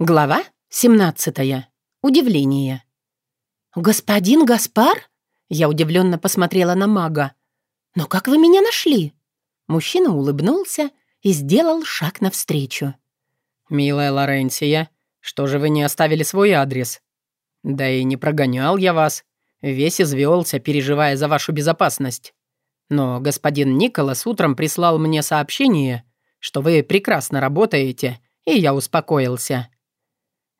Глава 17. Удивление. «Господин Гаспар?» Я удивленно посмотрела на мага. «Но как вы меня нашли?» Мужчина улыбнулся и сделал шаг навстречу. «Милая Лоренция, что же вы не оставили свой адрес? Да и не прогонял я вас. Весь извелся, переживая за вашу безопасность. Но господин Николас утром прислал мне сообщение, что вы прекрасно работаете, и я успокоился».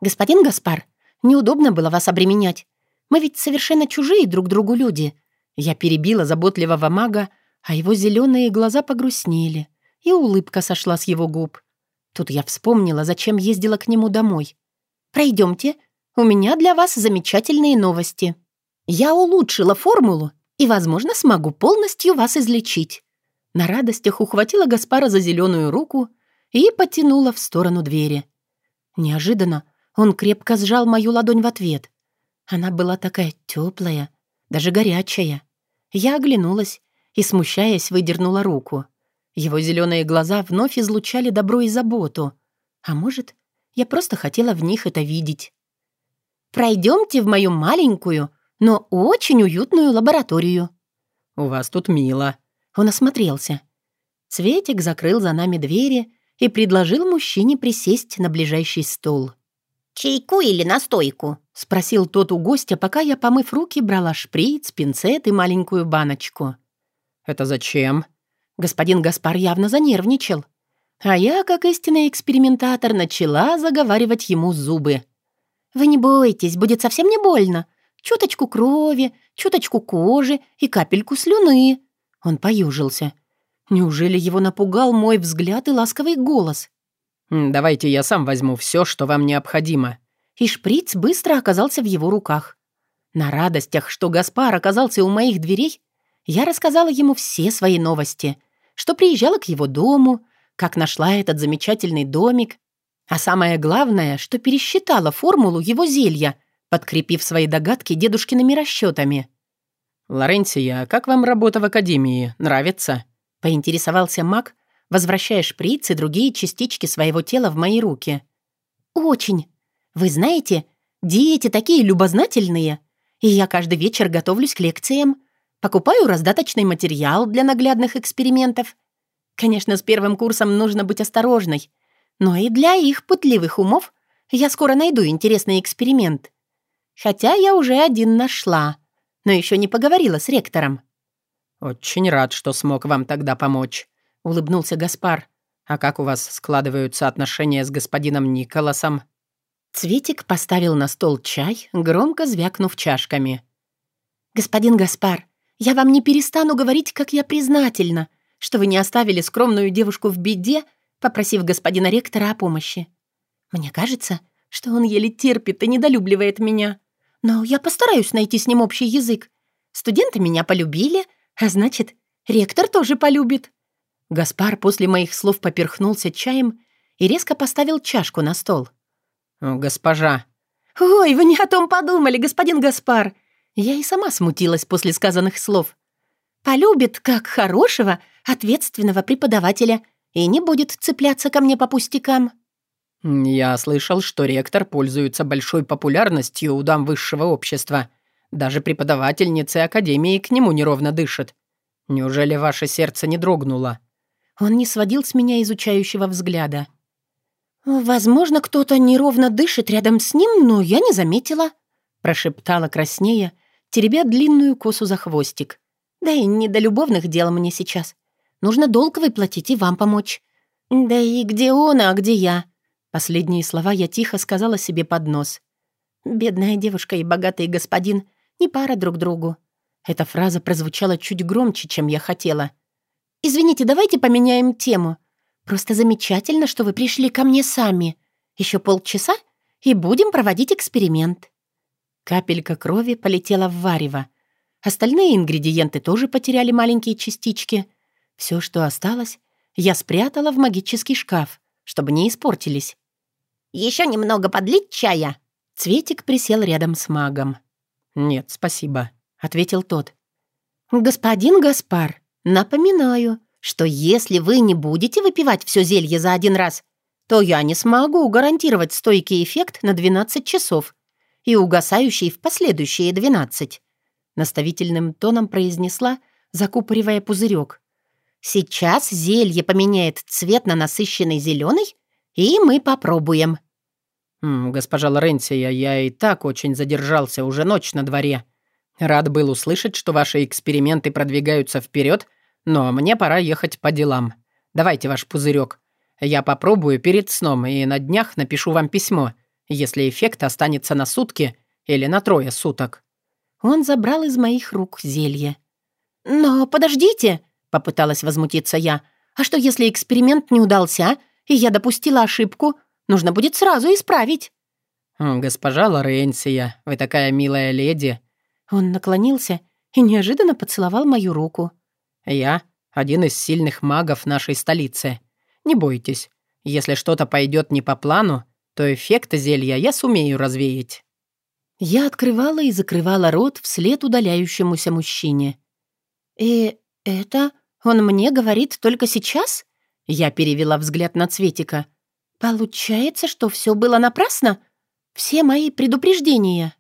«Господин Гаспар, неудобно было вас обременять. Мы ведь совершенно чужие друг другу люди». Я перебила заботливого мага, а его зеленые глаза погрустнели, и улыбка сошла с его губ. Тут я вспомнила, зачем ездила к нему домой. «Пройдемте, у меня для вас замечательные новости. Я улучшила формулу и, возможно, смогу полностью вас излечить». На радостях ухватила Гаспара за зеленую руку и потянула в сторону двери. Неожиданно он крепко сжал мою ладонь в ответ. Она была такая теплая, даже горячая. Я оглянулась и, смущаясь, выдернула руку. Его зеленые глаза вновь излучали добро и заботу. А может, я просто хотела в них это видеть. «Пройдемте в мою маленькую, но очень уютную лабораторию». «У вас тут мило». Он осмотрелся. Цветик закрыл за нами двери и предложил мужчине присесть на ближайший стол. «Чайку или настойку?» — спросил тот у гостя, пока я, помыв руки, брала шприц, пинцет и маленькую баночку. «Это зачем?» Господин Гаспар явно занервничал. А я, как истинный экспериментатор, начала заговаривать ему зубы. «Вы не бойтесь, будет совсем не больно. Чуточку крови, чуточку кожи и капельку слюны». Он поюжился. Неужели его напугал мой взгляд и ласковый голос? «Давайте я сам возьму все, что вам необходимо». И шприц быстро оказался в его руках. На радостях, что Гаспар оказался у моих дверей, я рассказала ему все свои новости, что приезжала к его дому, как нашла этот замечательный домик, а самое главное, что пересчитала формулу его зелья, подкрепив свои догадки дедушкиными расчетами. «Лоренция, как вам работа в академии? Нравится?» — поинтересовался маг, возвращая шприц и другие частички своего тела в мои руки. «Очень. Вы знаете, дети такие любознательные, и я каждый вечер готовлюсь к лекциям, покупаю раздаточный материал для наглядных экспериментов. Конечно, с первым курсом нужно быть осторожной, но и для их пытливых умов я скоро найду интересный эксперимент. Хотя я уже один нашла, но еще не поговорила с ректором». «Очень рад, что смог вам тогда помочь», — улыбнулся Гаспар. «А как у вас складываются отношения с господином Николасом?» Цветик поставил на стол чай, громко звякнув чашками. «Господин Гаспар, я вам не перестану говорить, как я признательна, что вы не оставили скромную девушку в беде, попросив господина ректора о помощи. Мне кажется, что он еле терпит и недолюбливает меня. Но я постараюсь найти с ним общий язык. Студенты меня полюбили, а значит, ректор тоже полюбит». Гаспар после моих слов поперхнулся чаем и резко поставил чашку на стол. «Госпожа». «Ой, вы не о том подумали, господин Гаспар!» Я и сама смутилась после сказанных слов. «Полюбит как хорошего, ответственного преподавателя и не будет цепляться ко мне по пустякам». «Я слышал, что ректор пользуется большой популярностью у дам высшего общества. Даже преподавательницы Академии к нему неровно дышат. Неужели ваше сердце не дрогнуло?» Он не сводил с меня изучающего взгляда. «Возможно, кто-то неровно дышит рядом с ним, но я не заметила», прошептала краснея, теребя длинную косу за хвостик. «Да и не до любовных дел мне сейчас. Нужно долг выплатить и вам помочь. Да и где он, а где я?» Последние слова я тихо сказала себе под нос. «Бедная девушка и богатый господин не пара друг другу». Эта фраза прозвучала чуть громче, чем я хотела — «Извините, давайте поменяем тему. Просто замечательно, что вы пришли ко мне сами. Еще полчаса, и будем проводить эксперимент». Капелька крови полетела в варево. Остальные ингредиенты тоже потеряли маленькие частички. Все, что осталось, я спрятала в магический шкаф, чтобы не испортились. «Еще немного подлить чая?» Цветик присел рядом с магом. «Нет, спасибо», — ответил тот. «Господин Гаспар, Напоминаю, что если вы не будете выпивать все зелье за один раз, то я не смогу гарантировать стойкий эффект на 12 часов и угасающий в последующие 12. Наставительным тоном произнесла, закупоривая пузырек. Сейчас зелье поменяет цвет на насыщенный зеленый, и мы попробуем. «Госпожа Лоренция, я и так очень задержался, уже ночь на дворе. Рад был услышать, что ваши эксперименты продвигаются вперед, но мне пора ехать по делам. Давайте ваш пузырек. Я попробую перед сном и на днях напишу вам письмо, если эффект останется на сутки или на трое суток». Он забрал из моих рук зелье. «Но подождите!» — попыталась возмутиться я. «А что, если эксперимент не удался, и я допустила ошибку? Нужно будет сразу исправить». «Госпожа Лоренция, вы такая милая леди». Он наклонился и неожиданно поцеловал мою руку. «Я один из сильных магов нашей столицы. Не бойтесь, если что-то пойдет не по плану, то эффект зелья я сумею развеять». Я открывала и закрывала рот вслед удаляющемуся мужчине. «И это он мне говорит только сейчас?» Я перевела взгляд на Цветика. «Получается, что все было напрасно? Все мои предупреждения?»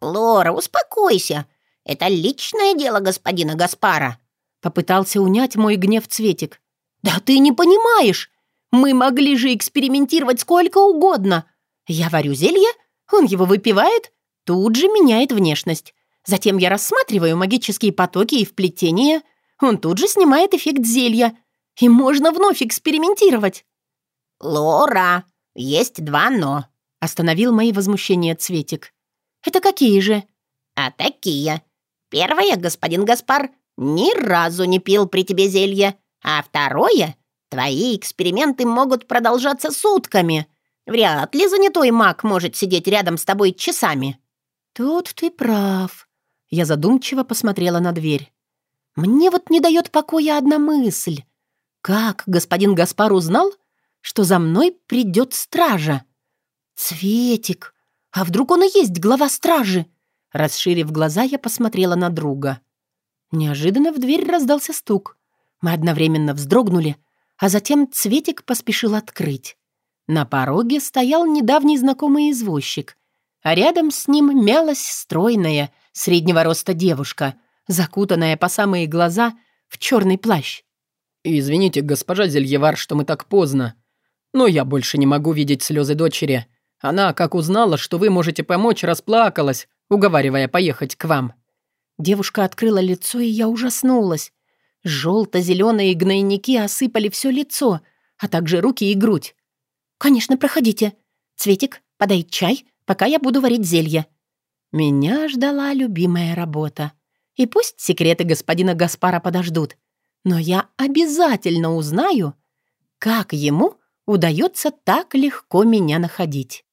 «Лора, успокойся. Это личное дело господина Гаспара». Попытался унять мой гнев Цветик. «Да ты не понимаешь! Мы могли же экспериментировать сколько угодно. Я варю зелье, он его выпивает, тут же меняет внешность. Затем я рассматриваю магические потоки и вплетения, он тут же снимает эффект зелья, и можно вновь экспериментировать». «Лора, есть два «но», — остановил мои возмущения Цветик. «Это какие же?» «А такие. Первое, господин Гаспар, ни разу не пил при тебе зелье, а второе, твои эксперименты могут продолжаться сутками. Вряд ли занятой маг может сидеть рядом с тобой часами». «Тут ты прав». Я задумчиво посмотрела на дверь. «Мне вот не дает покоя одна мысль. Как господин Гаспар узнал, что за мной придет стража? Цветик, а вдруг он и есть глава стражи?» Расширив глаза, я посмотрела на друга. Неожиданно в дверь раздался стук. Мы одновременно вздрогнули, а затем Цветик поспешил открыть. На пороге стоял недавний знакомый извозчик, а рядом с ним мялась стройная, среднего роста девушка, закутанная по самые глаза в черный плащ. «Извините, госпожа Зельевар, что мы так поздно. Но я больше не могу видеть слезы дочери. Она, как узнала, что вы можете помочь, расплакалась, уговаривая поехать к вам». Девушка открыла лицо, и я ужаснулась. Желто-зеленые гнойники осыпали все лицо, а также руки и грудь. «Конечно, проходите. Цветик, подай чай, пока я буду варить зелье». Меня ждала любимая работа. И пусть секреты господина Гаспара подождут, но я обязательно узнаю, как ему удается так легко меня находить.